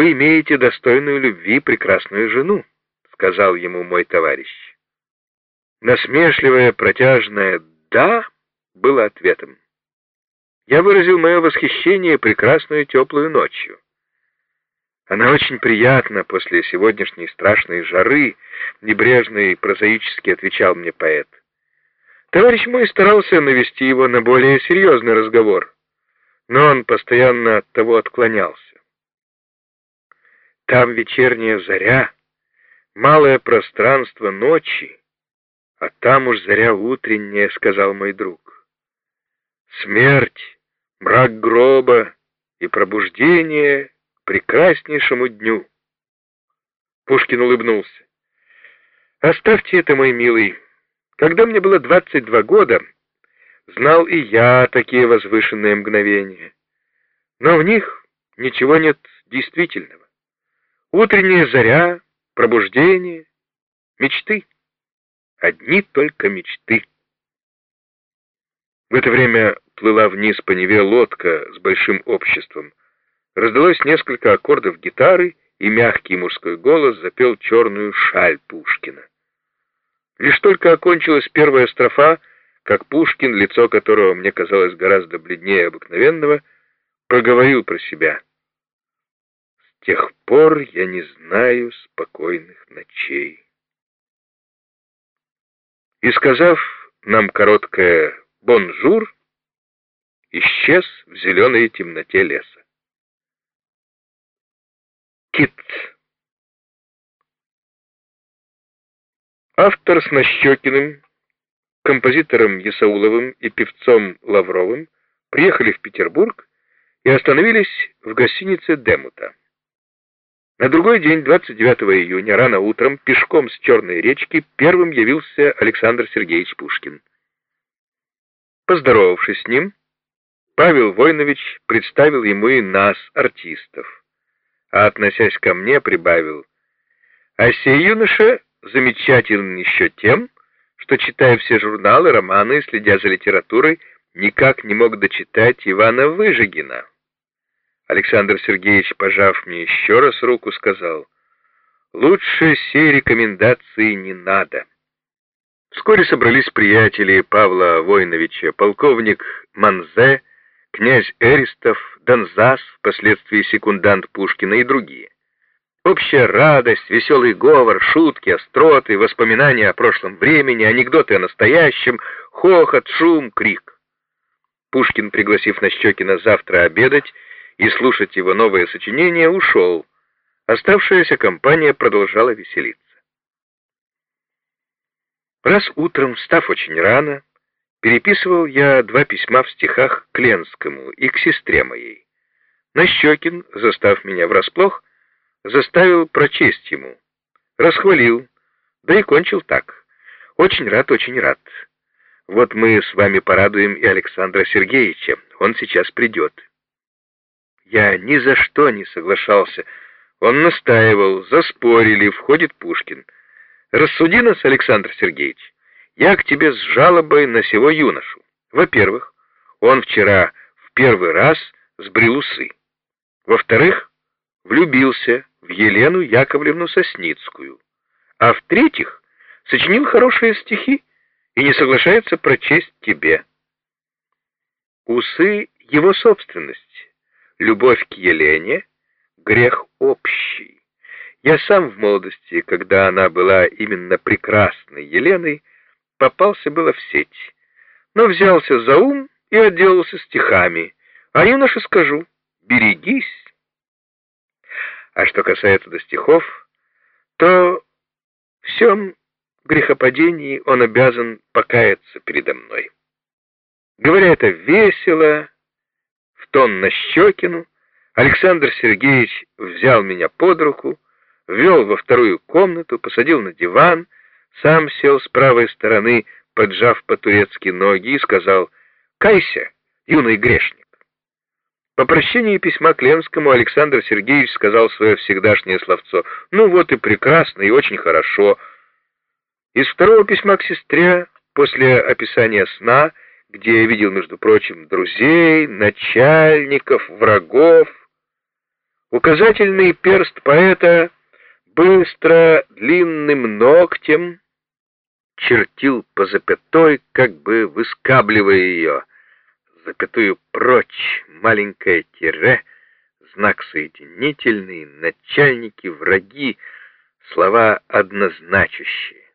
вы имеете достойную любви прекрасную жену, сказал ему мой товарищ. Насмешливое, протяжное «да» было ответом. Я выразил мое восхищение прекрасную теплую ночью. Она очень приятна после сегодняшней страшной жары, небрежно и прозаически отвечал мне поэт. Товарищ мой старался навести его на более серьезный разговор, но он постоянно от того отклонялся. Там вечерняя заря, малое пространство ночи, а там уж заря утренняя, — сказал мой друг. Смерть, мрак гроба и пробуждение к прекраснейшему дню. Пушкин улыбнулся. «Оставьте это, мой милый. Когда мне было 22 года, знал и я такие возвышенные мгновения. Но в них ничего нет действительного. Утренняя заря, пробуждение, мечты. Одни только мечты. В это время плыла вниз по Неве лодка с большим обществом. Раздалось несколько аккордов гитары, и мягкий мужской голос запел черную шаль Пушкина. Лишь только окончилась первая строфа, как Пушкин, лицо которого мне казалось гораздо бледнее обыкновенного, проговорил про себя — с тех пор я не знаю спокойных ночей. И сказав нам короткое «bonjour», исчез в зеленой темноте леса. Кит. Автор с Нащекиным, композитором Ясауловым и певцом Лавровым приехали в Петербург и остановились в гостинице Демута. На другой день, 29 июня, рано утром, пешком с Черной речки, первым явился Александр Сергеевич Пушкин. Поздоровавшись с ним, Павел Войнович представил ему и нас, артистов, а, относясь ко мне, прибавил, «А сей юноша замечателен еще тем, что, читая все журналы, романы следя за литературой, никак не мог дочитать Ивана Выжигина». Александр Сергеевич, пожав мне еще раз руку, сказал, «Лучше сей рекомендации не надо». Вскоре собрались приятели Павла Войновича, полковник Манзе, князь Эристов, Донзас, впоследствии секундант Пушкина и другие. Общая радость, веселый говор, шутки, остроты, воспоминания о прошлом времени, анекдоты о настоящем, хохот, шум, крик. Пушкин, пригласив Нащекина завтра обедать, и слушать его новое сочинение, ушел. Оставшаяся компания продолжала веселиться. Раз утром, встав очень рано, переписывал я два письма в стихах к Ленскому и к сестре моей. Нащекин, застав меня врасплох, заставил прочесть ему. Расхвалил, да и кончил так. Очень рад, очень рад. Вот мы с вами порадуем и Александра Сергеевича. Он сейчас придет. Я ни за что не соглашался. Он настаивал, заспорили, входит Пушкин. «Рассуди нас, Александр Сергеевич, я к тебе с жалобой на сего юношу. Во-первых, он вчера в первый раз сбрил усы. Во-вторых, влюбился в Елену Яковлевну Сосницкую. А в-третьих, сочинил хорошие стихи и не соглашается прочесть тебе. Усы — его собственность, Любовь к Елене — грех общий. Я сам в молодости, когда она была именно прекрасной Еленой, попался было в сеть, но взялся за ум и отделался стихами, а юноше скажу — берегись. А что касается до стихов, то всем грехопадении он обязан покаяться передо мной. Говоря это весело, тон Нащекину, Александр Сергеевич взял меня под руку, ввел во вторую комнату, посадил на диван, сам сел с правой стороны, поджав по-турецки ноги, и сказал «Кайся, юный грешник». По прощении письма Кленскому Александр Сергеевич сказал свое всегдашнее словцо «Ну вот и прекрасно, и очень хорошо». Из второго письма к сестре, после описания сна, где я видел, между прочим, друзей, начальников, врагов. Указательный перст поэта быстро длинным ногтем чертил по запятой, как бы выскабливая ее. Запятую прочь, маленькое тире, знак соединительный, начальники, враги, слова однозначащие.